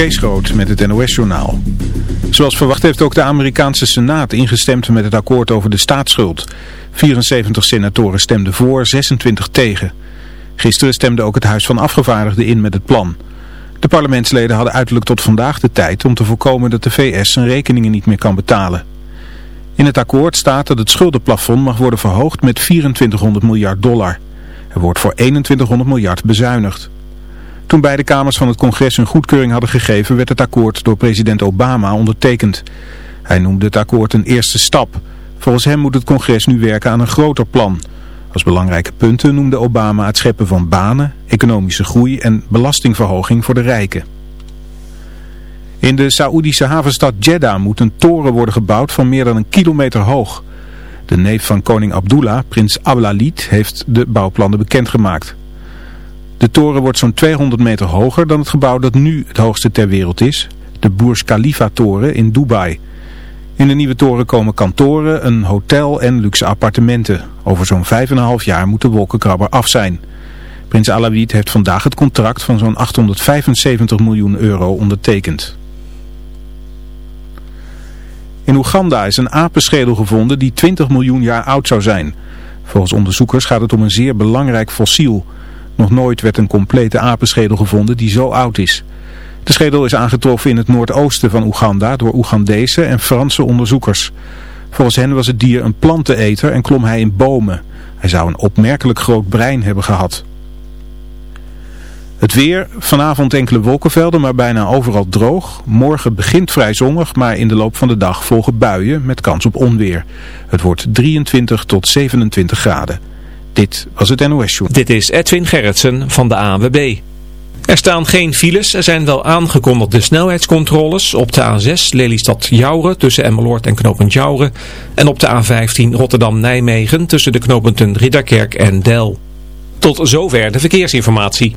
Kees met het NOS-journaal. Zoals verwacht heeft ook de Amerikaanse Senaat ingestemd met het akkoord over de staatsschuld. 74 senatoren stemden voor, 26 tegen. Gisteren stemde ook het Huis van Afgevaardigden in met het plan. De parlementsleden hadden uiterlijk tot vandaag de tijd om te voorkomen dat de VS zijn rekeningen niet meer kan betalen. In het akkoord staat dat het schuldenplafond mag worden verhoogd met 2400 miljard dollar. Er wordt voor 2100 miljard bezuinigd. Toen beide kamers van het congres hun goedkeuring hadden gegeven werd het akkoord door president Obama ondertekend. Hij noemde het akkoord een eerste stap. Volgens hem moet het congres nu werken aan een groter plan. Als belangrijke punten noemde Obama het scheppen van banen, economische groei en belastingverhoging voor de rijken. In de Saoedische havenstad Jeddah moet een toren worden gebouwd van meer dan een kilometer hoog. De neef van koning Abdullah, prins Ablalid, heeft de bouwplannen bekendgemaakt. De toren wordt zo'n 200 meter hoger dan het gebouw dat nu het hoogste ter wereld is, de Burj Khalifa toren in Dubai. In de nieuwe toren komen kantoren, een hotel en luxe appartementen. Over zo'n 5,5 jaar moet de wolkenkrabber af zijn. Prins Alawid heeft vandaag het contract van zo'n 875 miljoen euro ondertekend. In Oeganda is een apenschedel gevonden die 20 miljoen jaar oud zou zijn. Volgens onderzoekers gaat het om een zeer belangrijk fossiel. Nog nooit werd een complete apenschedel gevonden die zo oud is. De schedel is aangetroffen in het noordoosten van Oeganda door Oegandese en Franse onderzoekers. Volgens hen was het dier een planteneter en klom hij in bomen. Hij zou een opmerkelijk groot brein hebben gehad. Het weer, vanavond enkele wolkenvelden, maar bijna overal droog. Morgen begint vrij zonnig, maar in de loop van de dag volgen buien met kans op onweer. Het wordt 23 tot 27 graden. Dit was het NOS Show. Dit is Edwin Gerritsen van de ANWB. Er staan geen files, er zijn wel aangekondigde snelheidscontroles op de A6 Lelystad-Jouren tussen Emmeloord en knooppunt Jouren en op de A15 Rotterdam-Nijmegen tussen de knooppunten Ridderkerk en Del. Tot zover de verkeersinformatie.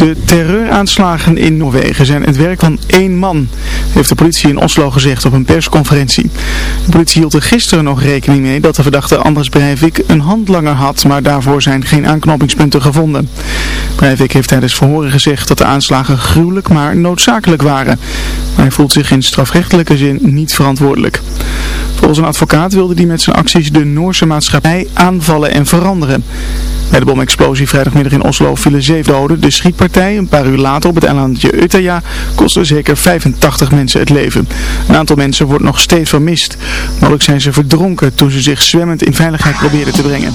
De terreuraanslagen in Noorwegen zijn het werk van één man, heeft de politie in Oslo gezegd op een persconferentie. De politie hield er gisteren nog rekening mee dat de verdachte Anders Breivik een handlanger had, maar daarvoor zijn geen aanknopingspunten gevonden. Breivik heeft tijdens verhoren gezegd dat de aanslagen gruwelijk maar noodzakelijk waren. Maar hij voelt zich in strafrechtelijke zin niet verantwoordelijk. Volgens een advocaat wilde hij met zijn acties de Noorse maatschappij aanvallen en veranderen. Bij de bomexplosie vrijdagmiddag in Oslo vielen zeven doden. De schietpartij, een paar uur later op het eilandje Utøya, kostte zeker 85 mensen het leven. Een aantal mensen wordt nog steeds vermist. Mogelijk zijn ze verdronken toen ze zich zwemmend in veiligheid probeerden te brengen.